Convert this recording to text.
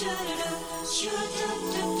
should